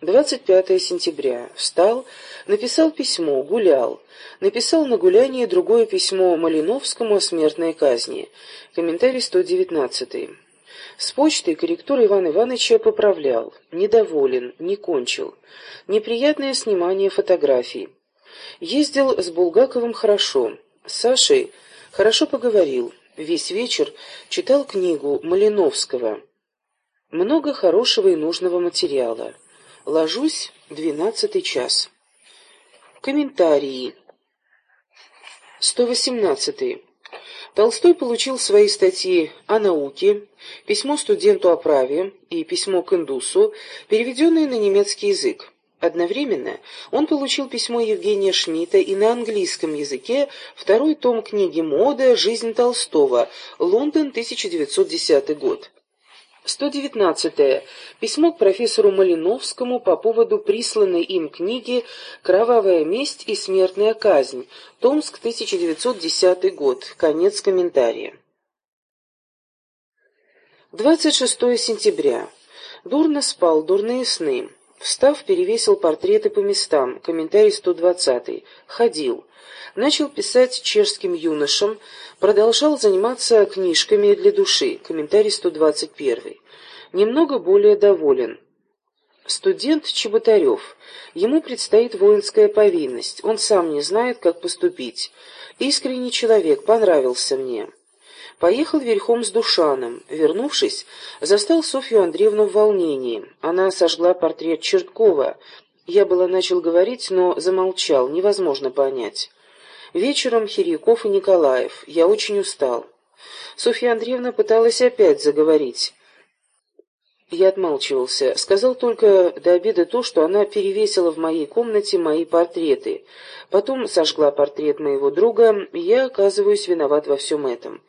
25 сентября. Встал, написал письмо, гулял. Написал на гулянии другое письмо Малиновскому о смертной казни. Комментарий 119. С почтой корректура Ивана Ивановича поправлял. Недоволен, не кончил. Неприятное снимание фотографий. Ездил с Булгаковым хорошо. С Сашей хорошо поговорил. Весь вечер читал книгу Малиновского. Много хорошего и нужного материала. Ложусь двенадцатый час. Комментарии. 118. Толстой получил свои статьи о науке, письмо студенту о праве и письмо к индусу, переведенные на немецкий язык. Одновременно он получил письмо Евгения Шмидта и на английском языке второй том книги «Мода. Жизнь Толстого. Лондон, 1910 год». 119. Письмо к профессору Малиновскому по поводу присланной им книги «Кровавая месть и смертная казнь», Томск, 1910 год. Конец комментария. 26 сентября. Дурно спал, дурные сны. Встав, перевесил портреты по местам. Комментарий 120. Ходил. Начал писать чешским юношам, продолжал заниматься книжками для души. Комментарий 121. Немного более доволен. Студент Чеботарев. Ему предстоит воинская повинность. Он сам не знает, как поступить. Искренний человек, понравился мне. Поехал верхом с Душаном. Вернувшись, застал Софью Андреевну в волнении. Она сожгла портрет Черткова. Я было начал говорить, но замолчал, невозможно понять. Вечером Хиряков и Николаев. Я очень устал. Софья Андреевна пыталась опять заговорить. Я отмалчивался. Сказал только до обеда то, что она перевесила в моей комнате мои портреты. Потом сожгла портрет моего друга, и я оказываюсь виноват во всем этом.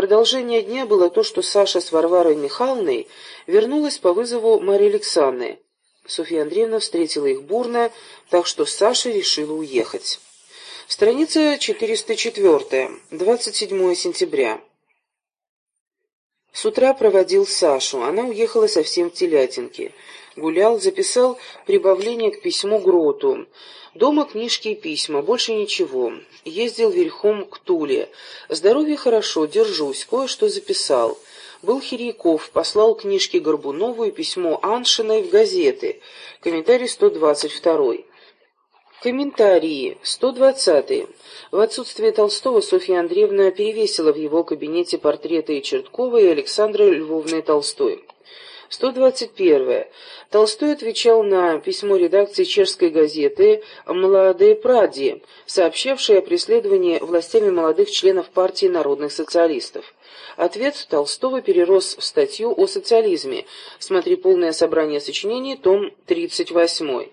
Продолжение дня было то, что Саша с Варварой Михайловной вернулась по вызову Марии Александры. Софья Андреевна встретила их бурно, так что Саша решила уехать. Страница 404, 27 сентября. С утра проводил Сашу, она уехала совсем в телятинки. Гулял, записал прибавление к письму Гроту. Дома книжки и письма, больше ничего. Ездил верхом к Туле. Здоровье хорошо, держусь, кое-что записал. Был Хиряков, послал книжки Горбунову и письмо Аншиной в газеты. Комментарий 122. Комментарии. 120. В отсутствие Толстого Софья Андреевна перевесила в его кабинете портреты Черткова и Александры Львовны Толстой. 121. Толстой отвечал на письмо редакции чешской газеты «Младые Пради», сообщавшей о преследовании властями молодых членов партии народных социалистов. Ответ Толстого перерос в статью о социализме. Смотри полное собрание сочинений, том 38.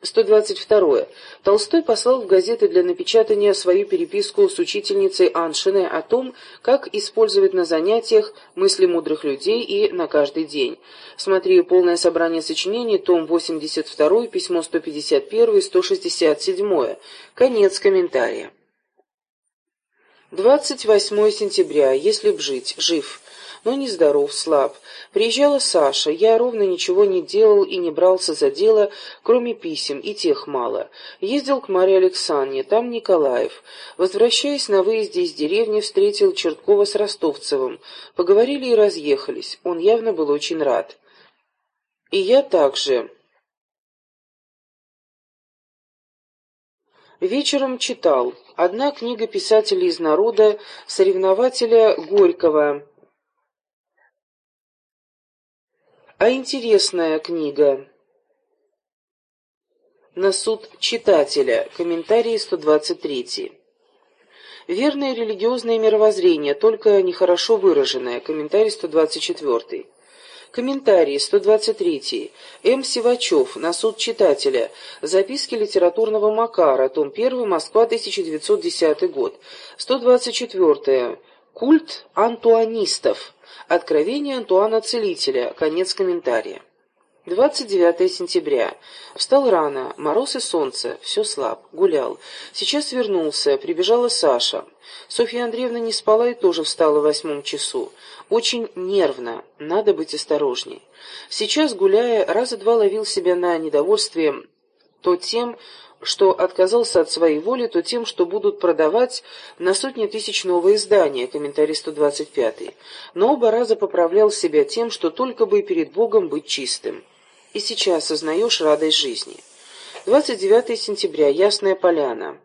122. Толстой послал в газеты для напечатания свою переписку с учительницей Аншиной о том, как использовать на занятиях мысли мудрых людей и на каждый день. Смотри полное собрание сочинений, том 82, письмо 151 и 167. Конец комментария. 28 сентября. Если б жить. Жив но нездоров, слаб. Приезжала Саша, я ровно ничего не делал и не брался за дело, кроме писем, и тех мало. Ездил к Марии Александре, там Николаев. Возвращаясь на выезде из деревни, встретил Черткова с Ростовцевым. Поговорили и разъехались. Он явно был очень рад. И я также. Вечером читал. Одна книга писателя из народа, соревнователя Горького а интересная книга. На суд читателя. Комментарий 123. Верное религиозное мировоззрение, только нехорошо выраженное. Комментарий 124. Комментарий 123. М. Сивачев. На суд читателя. Записки литературного Макара. Том 1. Москва, 1910 год. 124. Культ антуанистов. Откровение Антуана Целителя. Конец комментария. 29 сентября. Встал рано, мороз и солнце, все слаб, гулял. Сейчас вернулся, прибежала Саша. Софья Андреевна не спала и тоже встала в восьмом часу. Очень нервно, надо быть осторожней. Сейчас, гуляя, раза два ловил себя на недовольстве то тем, что отказался от своей воли, то тем, что будут продавать на сотни тысяч новые издания, комментарий 125. Но оба раза поправлял себя тем, что только бы перед Богом быть чистым и сейчас осознаешь радость жизни. 29 сентября. Ясная поляна.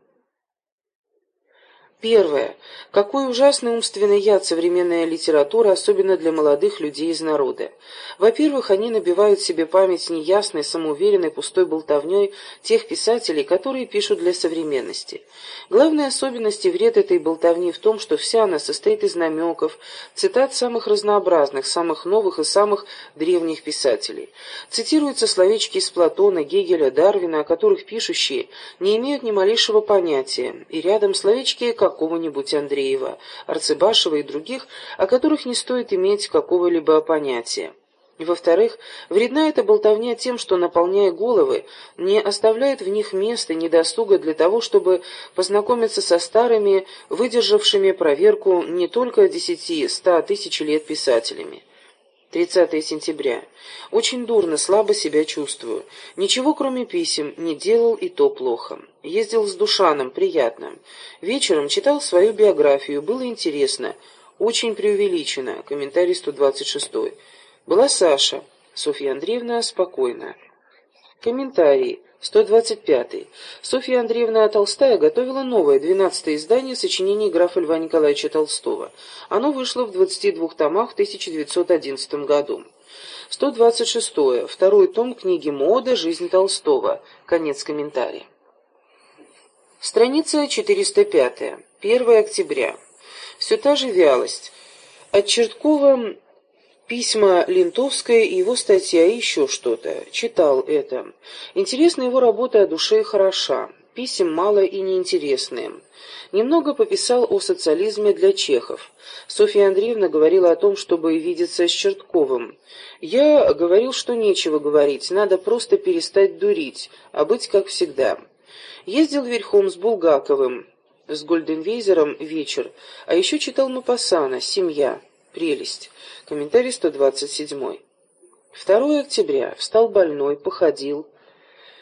Первое. Какой ужасный умственный яд современная литература, особенно для молодых людей из народа. Во-первых, они набивают себе память неясной, самоуверенной, пустой болтовней тех писателей, которые пишут для современности. Главная особенность и вред этой болтовни в том, что вся она состоит из намеков, цитат самых разнообразных, самых новых и самых древних писателей. Цитируются словечки из Платона, Гегеля, Дарвина, о которых пишущие не имеют ни малейшего понятия, и рядом словечки, как какого-нибудь Андреева, Арцебашева и других, о которых не стоит иметь какого-либо понятия. Во-вторых, вредна эта болтовня тем, что, наполняя головы, не оставляет в них места ни досуга для того, чтобы познакомиться со старыми, выдержавшими проверку не только десяти-ста тысяч лет писателями. 30 сентября. Очень дурно, слабо себя чувствую. Ничего, кроме писем, не делал и то плохо. Ездил с Душаном, приятно. Вечером читал свою биографию, было интересно. Очень преувеличено. Комментарий 126. Была Саша. Софья Андреевна спокойна. Комментарий. 125. Софья Андреевна Толстая готовила новое, двенадцатое издание сочинений графа Льва Николаевича Толстого. Оно вышло в 22 томах в 1911 году. 126. Второй том книги «Мода. Жизнь Толстого». Конец комментария. Страница 405. 1 октября. Все та же вялость. От Черткова Письма Лентовская и его статья и еще что-то. Читал это. Интересна его работа о душе и хороша. Писем мало и неинтересные. Немного пописал о социализме для чехов. Софья Андреевна говорила о том, чтобы видеться с Чертковым. Я говорил, что нечего говорить, надо просто перестать дурить, а быть как всегда. Ездил верхом с Булгаковым, с Гольденвейзером вечер, а еще читал Мапасана «Семья». Прелесть. Комментарий 127. 2 октября. Встал больной, походил.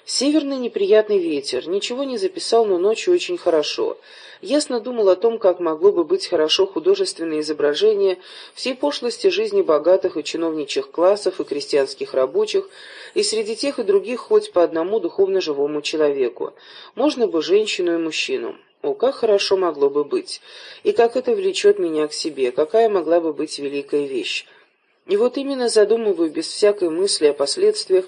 Северный неприятный ветер. Ничего не записал, но ночью очень хорошо. Ясно думал о том, как могло бы быть хорошо художественное изображение всей пошлости жизни богатых и чиновничьих классов и крестьянских рабочих, и среди тех и других хоть по одному духовно живому человеку. Можно бы женщину и мужчину. О, как хорошо могло бы быть! И как это влечет меня к себе, какая могла бы быть великая вещь! И вот именно задумываю без всякой мысли о последствиях,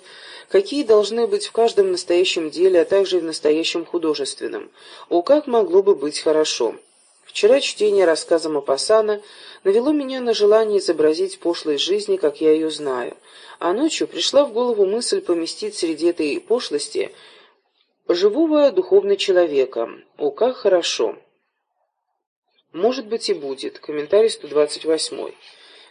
какие должны быть в каждом настоящем деле, а также и в настоящем художественном. О, как могло бы быть хорошо! Вчера чтение рассказа Мапасана навело меня на желание изобразить пошлость жизни, как я ее знаю, а ночью пришла в голову мысль поместить среди этой пошлости – живого духовного человека. О, как хорошо! Может быть и будет. Комментарий 128.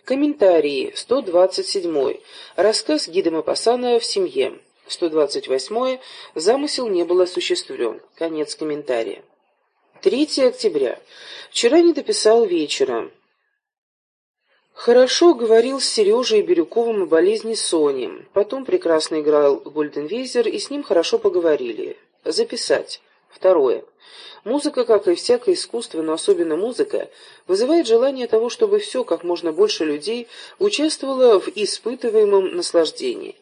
Комментарии 127. Рассказ Гида Мапасана в семье. 128. Замысел не был осуществлен. Конец комментария. 3 октября. Вчера не дописал вечера. Хорошо говорил с Сережей Бирюковым о болезни Сони. Потом прекрасно играл Гольденвейзер, и с ним хорошо поговорили. Записать. Второе. Музыка, как и всякое искусство, но особенно музыка, вызывает желание того, чтобы все, как можно больше людей, участвовало в испытываемом наслаждении.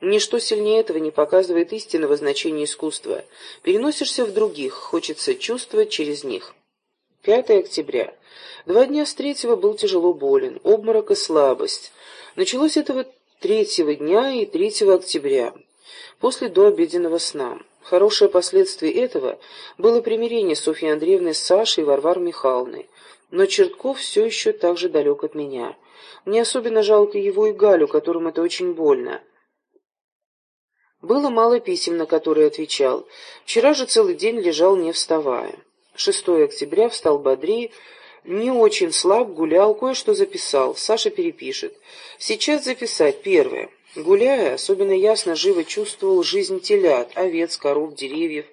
Ничто сильнее этого не показывает истинного значения искусства. Переносишься в других, хочется чувствовать через них. 5 октября. Два дня с третьего был тяжело болен, обморок и слабость. Началось этого третьего дня и 3 октября, после дообеденного сна. Хорошее последствие этого было примирение Софьи Андреевны с Сашей и Варварой Михайловной. Но Чертков все еще так же далек от меня. Мне особенно жалко его и Галю, которым это очень больно. Было мало писем, на которые отвечал. Вчера же целый день лежал, не вставая. 6 октября встал бодрее, не очень слаб, гулял, кое-что записал. Саша перепишет. Сейчас записать. Первое. Гуляя, особенно ясно живо чувствовал жизнь телят, овец, коров, деревьев.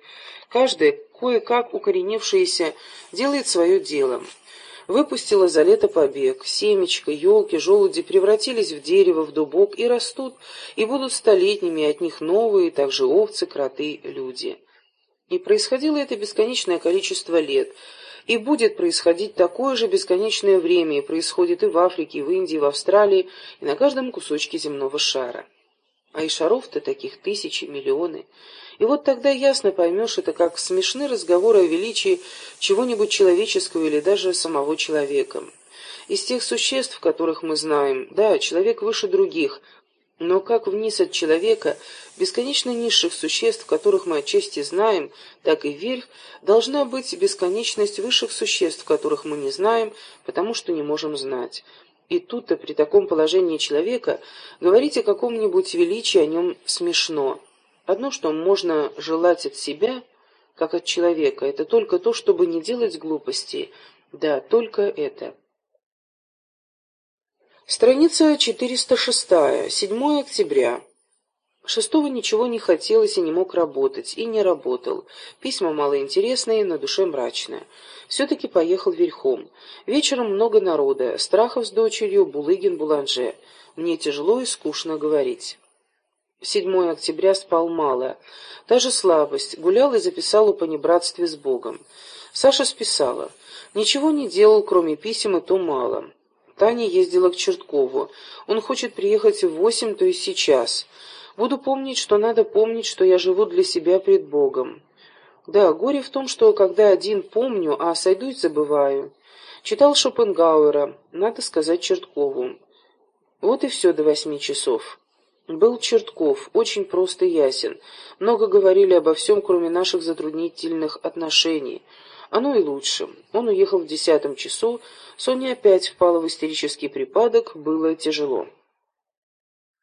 Каждая, кое-как укоренившаяся, делает свое дело. Выпустила за лето побег. Семечко, елки, желуди превратились в дерево, в дубок и растут, и будут столетними, от них новые, также овцы, кроты, люди. И происходило это бесконечное количество лет, и будет происходить такое же бесконечное время, и происходит и в Африке, и в Индии, и в Австралии, и на каждом кусочке земного шара. А и шаров-то таких тысячи, миллионы. И вот тогда ясно поймешь это как смешны разговоры о величии чего-нибудь человеческого или даже самого человека. Из тех существ, которых мы знаем, да, человек выше других, но как вниз от человека, бесконечно низших существ, которых мы отчасти знаем, так и вверх, должна быть бесконечность высших существ, которых мы не знаем, потому что не можем знать. И тут-то при таком положении человека говорить о каком-нибудь величии о нем смешно. Одно, что можно желать от себя, как от человека, это только то, чтобы не делать глупостей. Да, только это. Страница 406, 7 октября. Шестого ничего не хотелось и не мог работать, и не работал. Письма малоинтересные, на душе мрачно. Все-таки поехал верхом. Вечером много народа, Страхов с дочерью, Булыгин, Буланже. Мне тяжело и скучно говорить. 7 октября спал мало. Та же слабость. Гулял и записал о понебратстве с Богом. Саша списала. Ничего не делал, кроме писем, и то мало. Таня ездила к Черткову. Он хочет приехать в восемь, то есть сейчас. Буду помнить, что надо помнить, что я живу для себя пред Богом. Да, горе в том, что когда один помню, а сойду и забываю. Читал Шопенгауэра, надо сказать Черткову. Вот и все до восьми часов. Был Чертков, очень прост и ясен. Много говорили обо всем, кроме наших затруднительных отношений. Оно и лучше. Он уехал в десятом часу, Соня опять впала в истерический припадок, было тяжело.